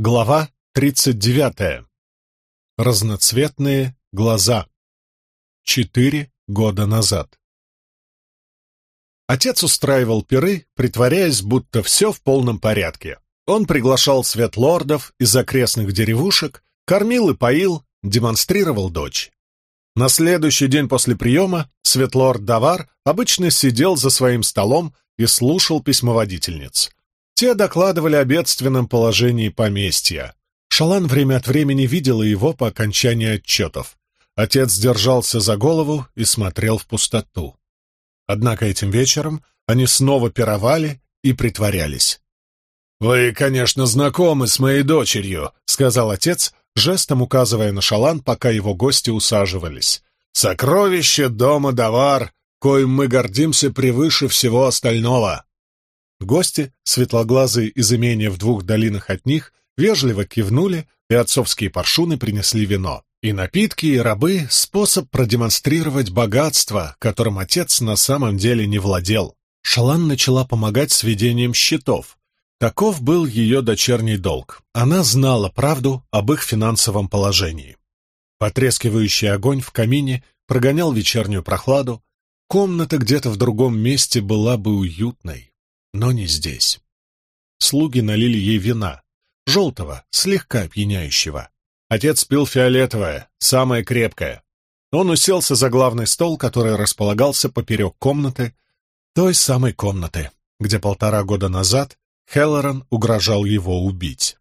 Глава 39. Разноцветные глаза. Четыре года назад. Отец устраивал пиры, притворяясь, будто все в полном порядке. Он приглашал светлордов из окрестных деревушек, кормил и поил, демонстрировал дочь. На следующий день после приема светлорд Давар обычно сидел за своим столом и слушал письмоводительниц. Те докладывали о бедственном положении поместья. Шалан время от времени видела его по окончании отчетов. Отец держался за голову и смотрел в пустоту. Однако этим вечером они снова пировали и притворялись. «Вы, конечно, знакомы с моей дочерью», — сказал отец, жестом указывая на шалан, пока его гости усаживались. «Сокровище дома Давар, коим мы гордимся превыше всего остального. Гости, светлоглазые из имения в двух долинах от них, вежливо кивнули, и отцовские паршуны принесли вино. И напитки, и рабы — способ продемонстрировать богатство, которым отец на самом деле не владел. Шалан начала помогать с ведением счетов. Таков был ее дочерний долг. Она знала правду об их финансовом положении. Потрескивающий огонь в камине прогонял вечернюю прохладу. Комната где-то в другом месте была бы уютной но не здесь. Слуги налили ей вина, желтого, слегка опьяняющего. Отец пил фиолетовое, самое крепкое. Он уселся за главный стол, который располагался поперек комнаты, той самой комнаты, где полтора года назад Хеллоран угрожал его убить.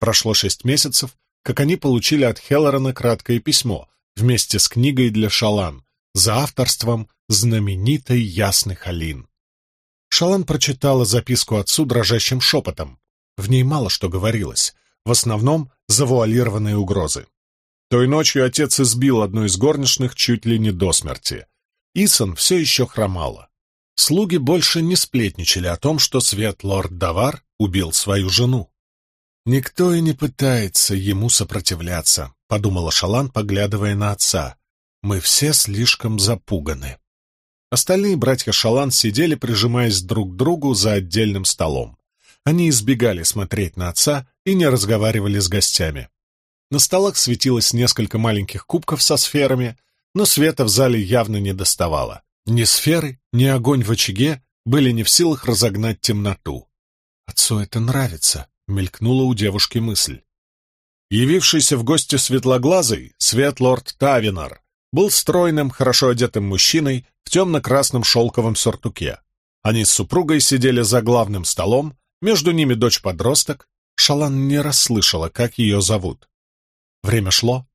Прошло шесть месяцев, как они получили от Хеллорана краткое письмо вместе с книгой для Шалан за авторством знаменитой Ясны Халин. Шалан прочитала записку отцу дрожащим шепотом. В ней мало что говорилось, в основном завуалированные угрозы. Той ночью отец избил одну из горничных чуть ли не до смерти. Исон все еще хромала. Слуги больше не сплетничали о том, что свет лорд Давар убил свою жену. «Никто и не пытается ему сопротивляться», — подумала Шалан, поглядывая на отца. «Мы все слишком запуганы». Остальные братья Шалан сидели, прижимаясь друг к другу за отдельным столом. Они избегали смотреть на отца и не разговаривали с гостями. На столах светилось несколько маленьких кубков со сферами, но света в зале явно не доставало. Ни сферы, ни огонь в очаге были не в силах разогнать темноту. «Отцу это нравится», — мелькнула у девушки мысль. Явившийся в гости светлоглазый, светлорд Тавинар, был стройным, хорошо одетым мужчиной в темно-красном шелковом сюртуке. Они с супругой сидели за главным столом, между ними дочь-подросток. Шалан не расслышала, как ее зовут. Время шло.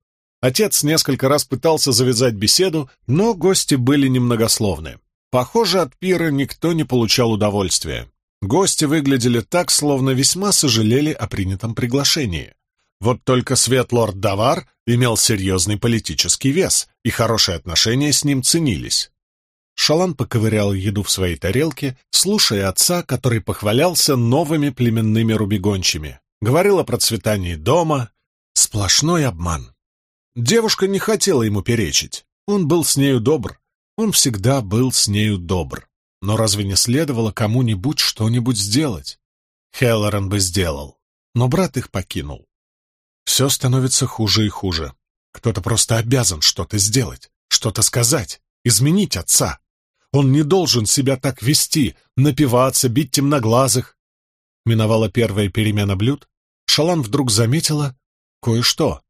Отец несколько раз пытался завязать беседу, но гости были немногословны. Похоже, от пира никто не получал удовольствия. Гости выглядели так, словно весьма сожалели о принятом приглашении. Вот только Светлорд Давар имел серьезный политический вес, и хорошие отношения с ним ценились. Шалан поковырял еду в своей тарелке, слушая отца, который похвалялся новыми племенными рубегончими. Говорил о процветании дома. Сплошной обман. Девушка не хотела ему перечить. Он был с нею добр. Он всегда был с нею добр. Но разве не следовало кому-нибудь что-нибудь сделать? Хеллоран бы сделал. Но брат их покинул. Все становится хуже и хуже. Кто-то просто обязан что-то сделать, что-то сказать, изменить отца. Он не должен себя так вести, напиваться, бить темноглазых. Миновала первая перемена блюд. Шалан вдруг заметила кое-что.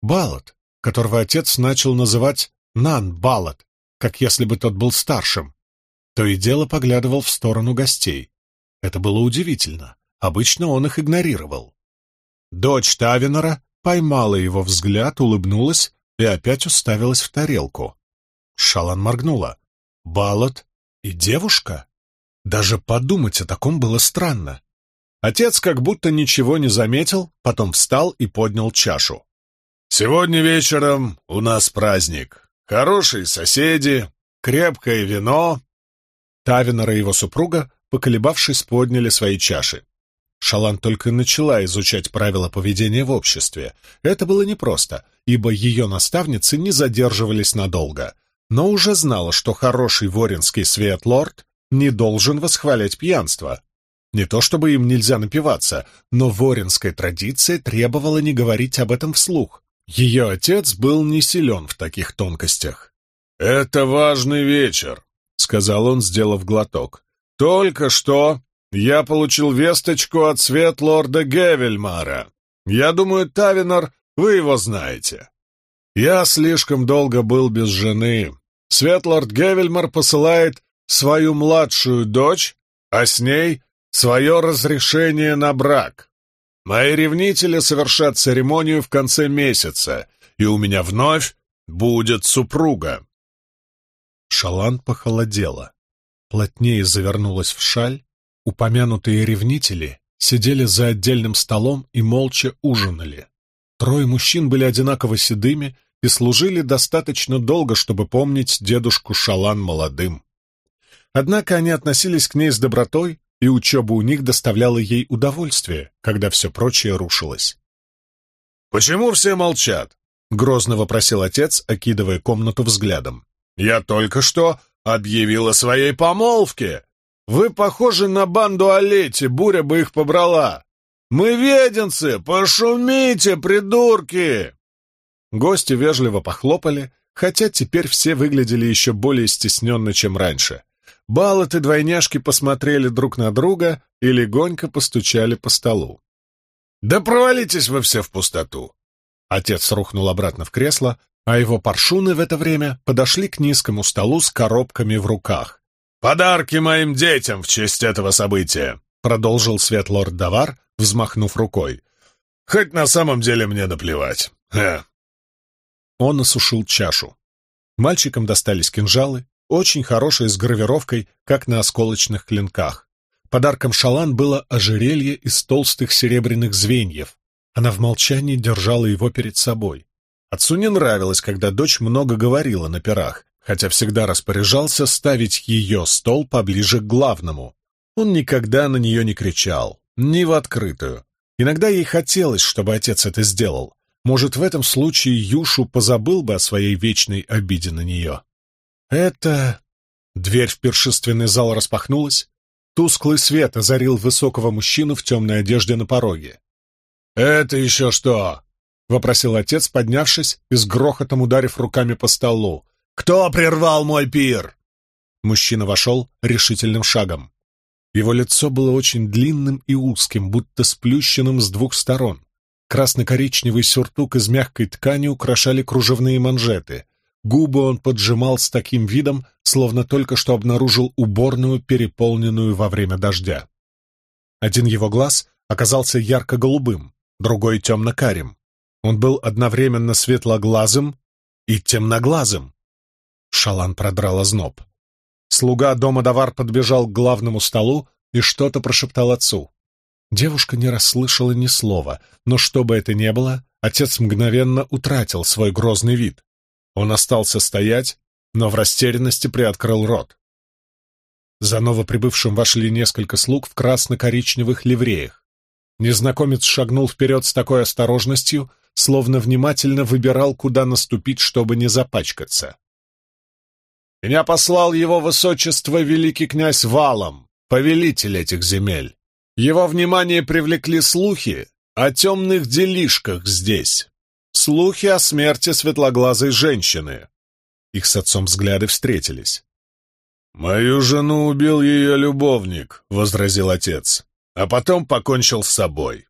Балат, которого отец начал называть Нан-Балат, как если бы тот был старшим. То и дело поглядывал в сторону гостей. Это было удивительно. Обычно он их игнорировал. Дочь Тавинора поймала его взгляд, улыбнулась и опять уставилась в тарелку. Шалан моргнула. Балот и девушка? Даже подумать о таком было странно. Отец как будто ничего не заметил, потом встал и поднял чашу. «Сегодня вечером у нас праздник. Хорошие соседи, крепкое вино». Тавинор и его супруга, поколебавшись, подняли свои чаши. Шалан только начала изучать правила поведения в обществе. Это было непросто, ибо ее наставницы не задерживались надолго, но уже знала, что хороший воринский светлорд не должен восхвалять пьянство. Не то чтобы им нельзя напиваться, но воринская традиция требовала не говорить об этом вслух. Ее отец был не силен в таких тонкостях. «Это важный вечер», — сказал он, сделав глоток. «Только что я получил весточку от светлорда Гевельмара. Я думаю, Тавинор, вы его знаете. Я слишком долго был без жены. Светлорд Гевельмар посылает свою младшую дочь, а с ней свое разрешение на брак. Мои ревнители совершат церемонию в конце месяца, и у меня вновь будет супруга. Шалан похолодела, плотнее завернулась в шаль. Упомянутые ревнители сидели за отдельным столом и молча ужинали. Трое мужчин были одинаково седыми и служили достаточно долго, чтобы помнить дедушку Шалан молодым. Однако они относились к ней с добротой, и учеба у них доставляла ей удовольствие, когда все прочее рушилось. «Почему все молчат?» — грозно вопросил отец, окидывая комнату взглядом. «Я только что объявил о своей помолвке. Вы похожи на банду Олети, буря бы их побрала. Мы веденцы, пошумите, придурки!» Гости вежливо похлопали, хотя теперь все выглядели еще более стесненно, чем раньше. Баллот и двойняшки посмотрели друг на друга и легонько постучали по столу. «Да провалитесь вы все в пустоту!» Отец рухнул обратно в кресло, а его паршуны в это время подошли к низкому столу с коробками в руках. «Подарки моим детям в честь этого события!» — продолжил светлорд Давар, взмахнув рукой. «Хоть на самом деле мне наплевать. Э. Он осушил чашу. Мальчикам достались кинжалы, очень хорошее с гравировкой, как на осколочных клинках. Подарком Шалан было ожерелье из толстых серебряных звеньев. Она в молчании держала его перед собой. Отцу не нравилось, когда дочь много говорила на пирах, хотя всегда распоряжался ставить ее стол поближе к главному. Он никогда на нее не кричал, ни в открытую. Иногда ей хотелось, чтобы отец это сделал. Может, в этом случае Юшу позабыл бы о своей вечной обиде на нее. «Это...» Дверь в пиршественный зал распахнулась. Тусклый свет озарил высокого мужчину в темной одежде на пороге. «Это еще что?» — вопросил отец, поднявшись и с грохотом ударив руками по столу. «Кто прервал мой пир?» Мужчина вошел решительным шагом. Его лицо было очень длинным и узким, будто сплющенным с двух сторон. Красно-коричневый сюртук из мягкой ткани украшали кружевные манжеты, Губы он поджимал с таким видом, словно только что обнаружил уборную, переполненную во время дождя. Один его глаз оказался ярко-голубым, другой — темно-карим. Он был одновременно светлоглазым и темноглазым. Шалан продрал озноб. Слуга дома Давар подбежал к главному столу и что-то прошептал отцу. Девушка не расслышала ни слова, но что бы это ни было, отец мгновенно утратил свой грозный вид. Он остался стоять, но в растерянности приоткрыл рот. За новоприбывшим вошли несколько слуг в красно-коричневых ливреях. Незнакомец шагнул вперед с такой осторожностью, словно внимательно выбирал, куда наступить, чтобы не запачкаться. «Меня послал его высочество великий князь Валом, повелитель этих земель. Его внимание привлекли слухи о темных делишках здесь слухи о смерти светлоглазой женщины. Их с отцом взгляды встретились. «Мою жену убил ее любовник», — возразил отец, «а потом покончил с собой».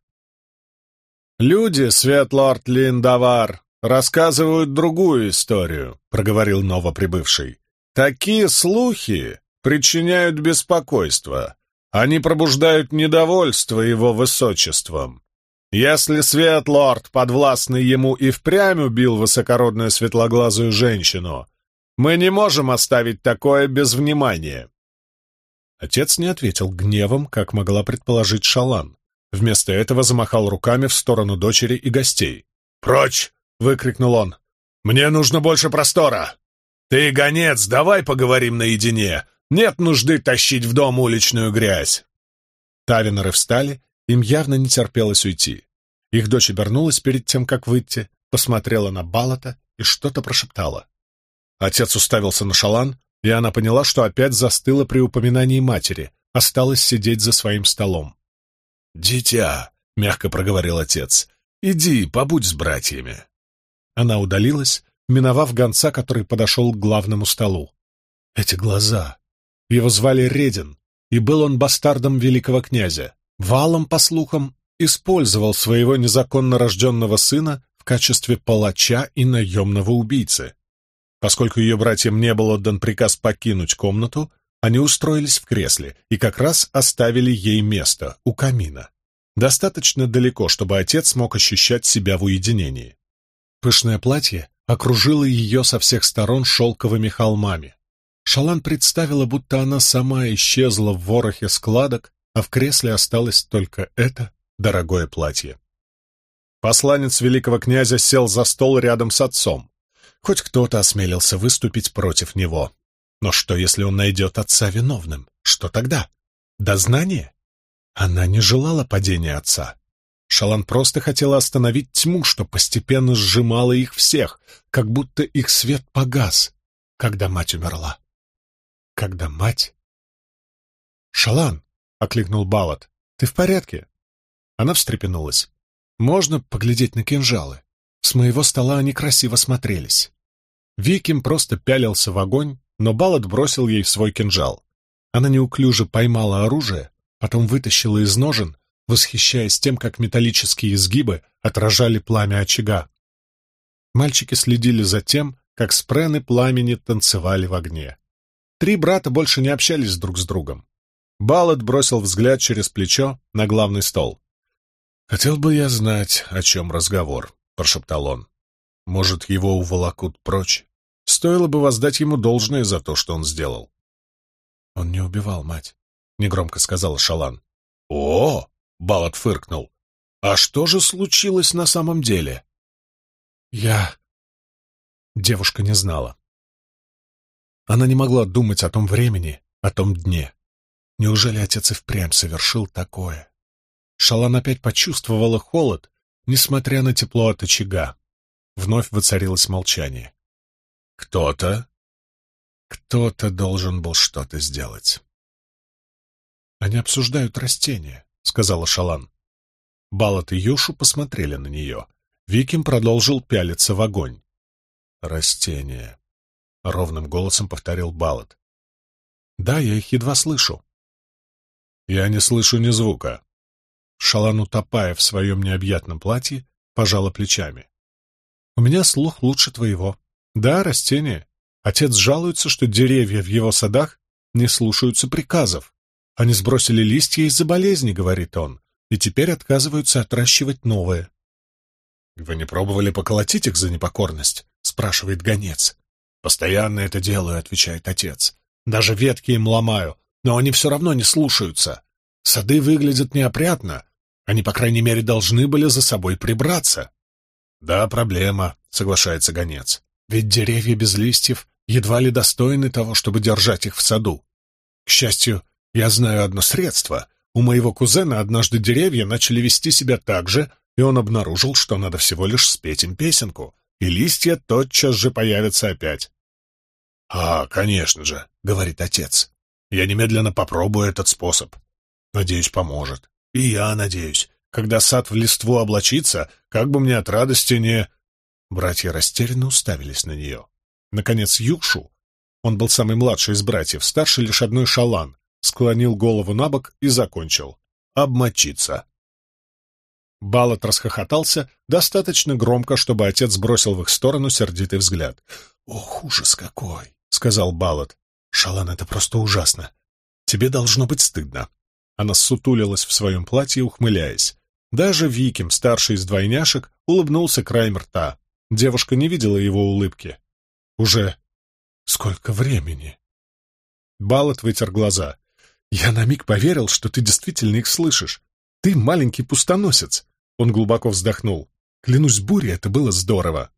«Люди, Светлорд Линдавар, рассказывают другую историю», — проговорил новоприбывший. «Такие слухи причиняют беспокойство. Они пробуждают недовольство его высочеством. Если Светлорд, подвластный ему, и впрямь убил высокородную светлоглазую женщину, мы не можем оставить такое без внимания. Отец не ответил гневом, как могла предположить Шалан. Вместо этого замахал руками в сторону дочери и гостей. «Прочь!» — выкрикнул он. «Мне нужно больше простора! Ты, гонец, давай поговорим наедине! Нет нужды тащить в дом уличную грязь!» Тавинеры встали им явно не терпелось уйти. Их дочь обернулась перед тем, как выйти, посмотрела на Балата и что-то прошептала. Отец уставился на шалан, и она поняла, что опять застыла при упоминании матери, осталась сидеть за своим столом. «Дитя», — мягко проговорил отец, — «иди, побудь с братьями». Она удалилась, миновав гонца, который подошел к главному столу. Эти глаза! Его звали Редин, и был он бастардом великого князя. Валом, по слухам, использовал своего незаконно рожденного сына в качестве палача и наемного убийцы. Поскольку ее братьям не был отдан приказ покинуть комнату, они устроились в кресле и как раз оставили ей место у камина. Достаточно далеко, чтобы отец мог ощущать себя в уединении. Пышное платье окружило ее со всех сторон шелковыми холмами. Шалан представила, будто она сама исчезла в ворохе складок, а в кресле осталось только это дорогое платье. Посланец великого князя сел за стол рядом с отцом. Хоть кто-то осмелился выступить против него. Но что, если он найдет отца виновным? Что тогда? Дознание? Она не желала падения отца. Шалан просто хотела остановить тьму, что постепенно сжимала их всех, как будто их свет погас, когда мать умерла когда мать... «Шалан!» — окликнул Балат. «Ты в порядке?» Она встрепенулась. «Можно поглядеть на кинжалы? С моего стола они красиво смотрелись». Виким просто пялился в огонь, но Балат бросил ей свой кинжал. Она неуклюже поймала оружие, потом вытащила из ножен, восхищаясь тем, как металлические изгибы отражали пламя очага. Мальчики следили за тем, как спрены пламени танцевали в огне. Три брата больше не общались друг с другом. Баллад бросил взгляд через плечо на главный стол. «Хотел бы я знать, о чем разговор», — прошептал он. «Может, его уволокут прочь? Стоило бы воздать ему должное за то, что он сделал». «Он не убивал мать», — негромко сказала Шалан. «О!» — Баллад фыркнул. «А что же случилось на самом деле?» «Я...» Девушка не знала. Она не могла думать о том времени, о том дне. Неужели отец и впрямь совершил такое? Шалан опять почувствовала холод, несмотря на тепло от очага. Вновь воцарилось молчание. «Кто-то? Кто-то должен был что-то сделать». «Они обсуждают растения», — сказала Шалан. Балат и Юшу посмотрели на нее. Виким продолжил пялиться в огонь. «Растения. — ровным голосом повторил Балат. «Да, я их едва слышу». «Я не слышу ни звука». Шалан, утопая в своем необъятном платье, пожала плечами. «У меня слух лучше твоего. Да, растения. Отец жалуется, что деревья в его садах не слушаются приказов. Они сбросили листья из-за болезни, — говорит он, — и теперь отказываются отращивать новые». «Вы не пробовали поколотить их за непокорность?» — спрашивает гонец. «Постоянно это делаю», — отвечает отец. «Даже ветки им ломаю, но они все равно не слушаются. Сады выглядят неопрятно. Они, по крайней мере, должны были за собой прибраться». «Да, проблема», — соглашается гонец. «Ведь деревья без листьев едва ли достойны того, чтобы держать их в саду. К счастью, я знаю одно средство. У моего кузена однажды деревья начали вести себя так же, и он обнаружил, что надо всего лишь спеть им песенку и листья тотчас же появятся опять. «А, конечно же», — говорит отец, — «я немедленно попробую этот способ. Надеюсь, поможет. И я надеюсь. Когда сад в листву облачится, как бы мне от радости не...» Братья растерянно уставились на нее. Наконец Юкшу, он был самый младший из братьев, старше лишь одной шалан, склонил голову на бок и закончил. «Обмочиться». Балат расхохотался достаточно громко, чтобы отец бросил в их сторону сердитый взгляд. «Ох, ужас какой!» — сказал Балат. «Шалан, это просто ужасно. Тебе должно быть стыдно». Она сутулилась в своем платье, ухмыляясь. Даже Виким, старший из двойняшек, улыбнулся краем рта. Девушка не видела его улыбки. «Уже сколько времени?» Балат вытер глаза. «Я на миг поверил, что ты действительно их слышишь. Ты маленький пустоносец. Он глубоко вздохнул. Клянусь бурей, это было здорово.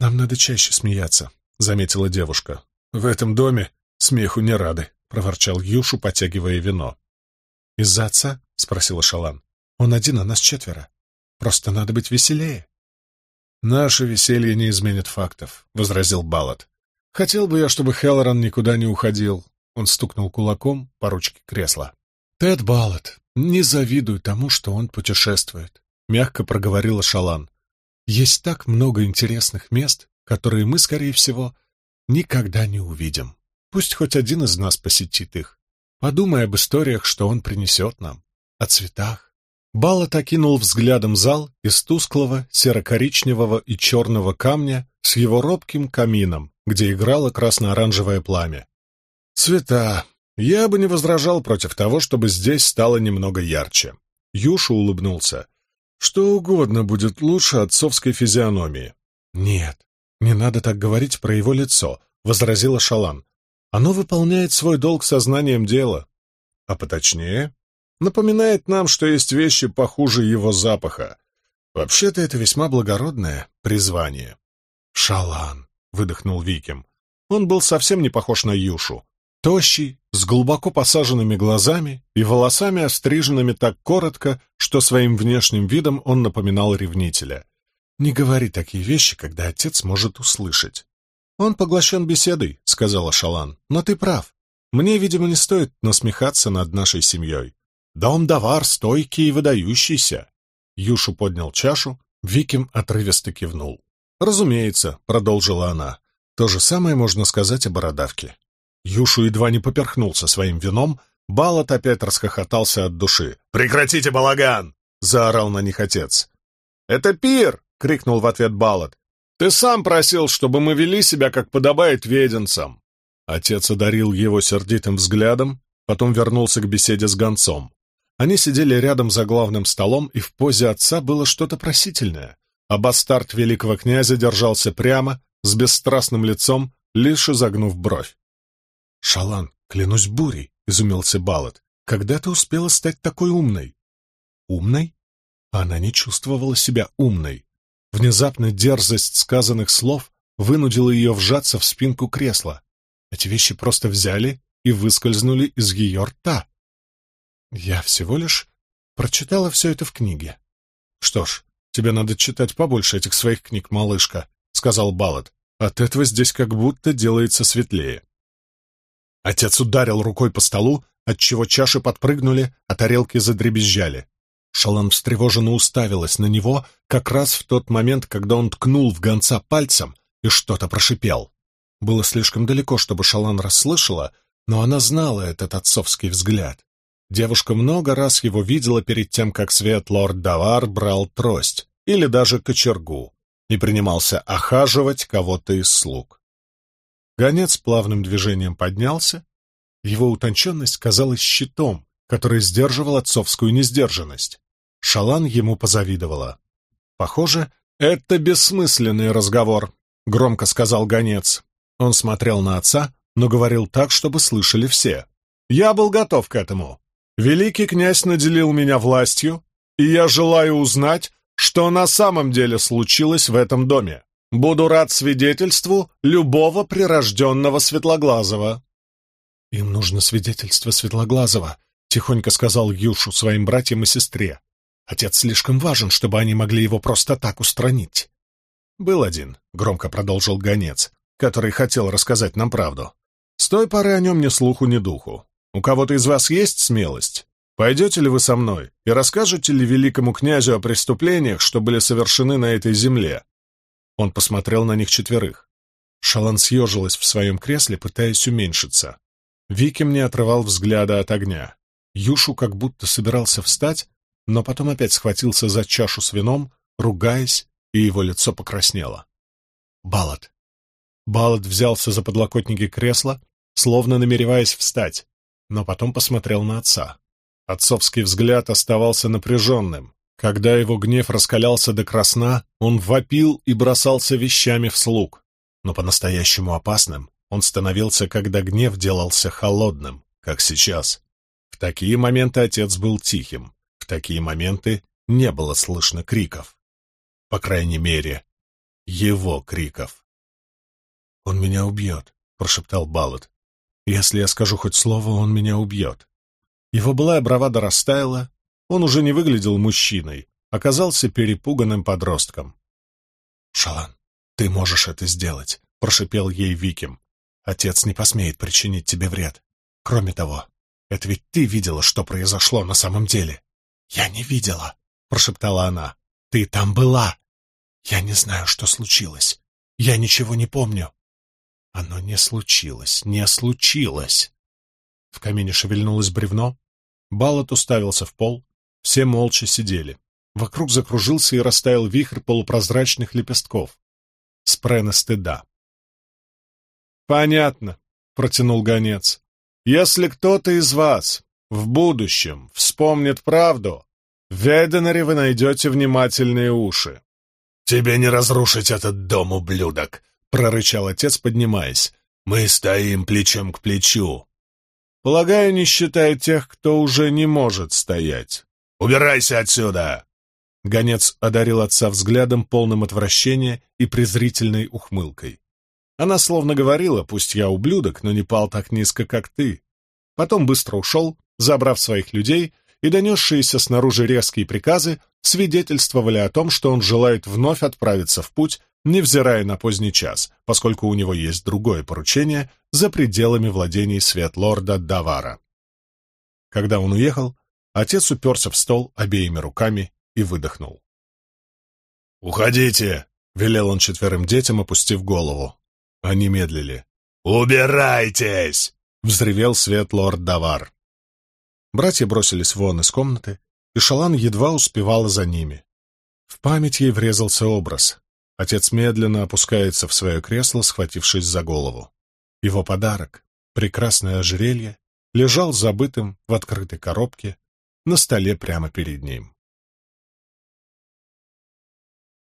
Нам надо чаще смеяться, заметила девушка. В этом доме смеху не рады, проворчал Юшу, потягивая вино. Из-за отца? спросила Шалан. Он один, а нас четверо. Просто надо быть веселее. Наше веселье не изменит фактов, возразил Балат. Хотел бы я, чтобы Хеллоран никуда не уходил. Он стукнул кулаком по ручке кресла. Тед Баллот, не завидую тому, что он путешествует, — мягко проговорила Шалан. Есть так много интересных мест, которые мы, скорее всего, никогда не увидим. Пусть хоть один из нас посетит их. Подумай об историях, что он принесет нам, о цветах. Баллот окинул взглядом зал из тусклого, серо-коричневого и черного камня с его робким камином, где играло красно-оранжевое пламя. Цвета. Я бы не возражал против того, чтобы здесь стало немного ярче. Юша улыбнулся. Что угодно будет лучше отцовской физиономии. Нет, не надо так говорить про его лицо, возразила Шалан. Оно выполняет свой долг сознанием дела. А поточнее, напоминает нам, что есть вещи похуже его запаха. Вообще-то это весьма благородное призвание. «Шалан», — выдохнул Виким. Он был совсем не похож на Юшу. Тощий, с глубоко посаженными глазами и волосами, остриженными так коротко, что своим внешним видом он напоминал ревнителя. «Не говори такие вещи, когда отец может услышать». «Он поглощен беседой», — сказала Шалан. «Но ты прав. Мне, видимо, не стоит насмехаться над нашей семьей. Дом Давар стойкий и выдающийся». Юшу поднял чашу, Виким отрывисто кивнул. «Разумеется», — продолжила она, — «то же самое можно сказать о бородавке». Юшу едва не поперхнулся своим вином, Балат опять расхохотался от души. «Прекратите балаган!» — заорал на них отец. «Это пир!» — крикнул в ответ Балат. Ты сам просил, чтобы мы вели себя, как подобает веденцам. Отец одарил его сердитым взглядом, потом вернулся к беседе с гонцом. Они сидели рядом за главным столом, и в позе отца было что-то просительное. А бастард великого князя держался прямо, с бесстрастным лицом, лишь изогнув бровь. «Шалан, клянусь бурей», — изумился Балат, — «когда ты успела стать такой умной?» «Умной?» Она не чувствовала себя умной. Внезапно дерзость сказанных слов вынудила ее вжаться в спинку кресла. Эти вещи просто взяли и выскользнули из ее рта. Я всего лишь прочитала все это в книге. Что ж, тебе надо читать побольше этих своих книг, малышка, сказал Баллад. От этого здесь как будто делается светлее. Отец ударил рукой по столу, отчего чаши подпрыгнули, а тарелки задребезжали. Шалан встревоженно уставилась на него как раз в тот момент, когда он ткнул в гонца пальцем и что-то прошипел. Было слишком далеко, чтобы Шалан расслышала, но она знала этот отцовский взгляд. Девушка много раз его видела перед тем, как свет лорд Давар брал трость или даже кочергу и принимался охаживать кого-то из слуг. Гонец плавным движением поднялся. Его утонченность казалась щитом, который сдерживал отцовскую несдержанность. Шалан ему позавидовала. «Похоже, это бессмысленный разговор», — громко сказал гонец. Он смотрел на отца, но говорил так, чтобы слышали все. «Я был готов к этому. Великий князь наделил меня властью, и я желаю узнать, что на самом деле случилось в этом доме. Буду рад свидетельству любого прирожденного Светлоглазого». «Им нужно свидетельство Светлоглазого», — тихонько сказал Юшу своим братьям и сестре. Отец слишком важен, чтобы они могли его просто так устранить. Был один, — громко продолжил гонец, который хотел рассказать нам правду. С той поры о нем ни слуху, ни духу. У кого-то из вас есть смелость? Пойдете ли вы со мной и расскажете ли великому князю о преступлениях, что были совершены на этой земле?» Он посмотрел на них четверых. Шалан съежилась в своем кресле, пытаясь уменьшиться. Виким не отрывал взгляда от огня. Юшу как будто собирался встать, но потом опять схватился за чашу с вином, ругаясь, и его лицо покраснело. Балат. Балат взялся за подлокотники кресла, словно намереваясь встать, но потом посмотрел на отца. Отцовский взгляд оставался напряженным. Когда его гнев раскалялся до красна, он вопил и бросался вещами в слуг. Но по-настоящему опасным он становился, когда гнев делался холодным, как сейчас. В такие моменты отец был тихим. В такие моменты не было слышно криков. По крайней мере, его криков. «Он меня убьет», — прошептал Баллот. «Если я скажу хоть слово, он меня убьет». Его былая бравада растаяла, он уже не выглядел мужчиной, оказался перепуганным подростком. «Шалан, ты можешь это сделать», — прошипел ей Виким. «Отец не посмеет причинить тебе вред. Кроме того, Это ведь ты видела, что произошло на самом деле. Я не видела, прошептала она. Ты там была. Я не знаю, что случилось. Я ничего не помню. Оно не случилось, не случилось. В камине шевельнулось бревно. Баллот уставился в пол. Все молча сидели. Вокруг закружился и растаял вихрь полупрозрачных лепестков. Спрена стыда. «Понятно», — протянул гонец. «Если кто-то из вас в будущем вспомнит правду, в Веденаре вы найдете внимательные уши». «Тебе не разрушить этот дом, ублюдок!» — прорычал отец, поднимаясь. «Мы стоим плечом к плечу». «Полагаю, не считая тех, кто уже не может стоять». «Убирайся отсюда!» Гонец одарил отца взглядом, полным отвращения и презрительной ухмылкой. Она словно говорила, пусть я ублюдок, но не пал так низко, как ты. Потом быстро ушел, забрав своих людей, и донесшиеся снаружи резкие приказы свидетельствовали о том, что он желает вновь отправиться в путь, невзирая на поздний час, поскольку у него есть другое поручение за пределами владений Светлорда Давара. Когда он уехал, отец уперся в стол обеими руками и выдохнул. «Уходите!» — велел он четверым детям, опустив голову. Они медлили. «Убирайтесь!» — взревел свет лорд Давар. Братья бросились вон из комнаты, и Шалан едва успевала за ними. В память ей врезался образ. Отец медленно опускается в свое кресло, схватившись за голову. Его подарок, прекрасное ожерелье, лежал забытым в открытой коробке на столе прямо перед ним.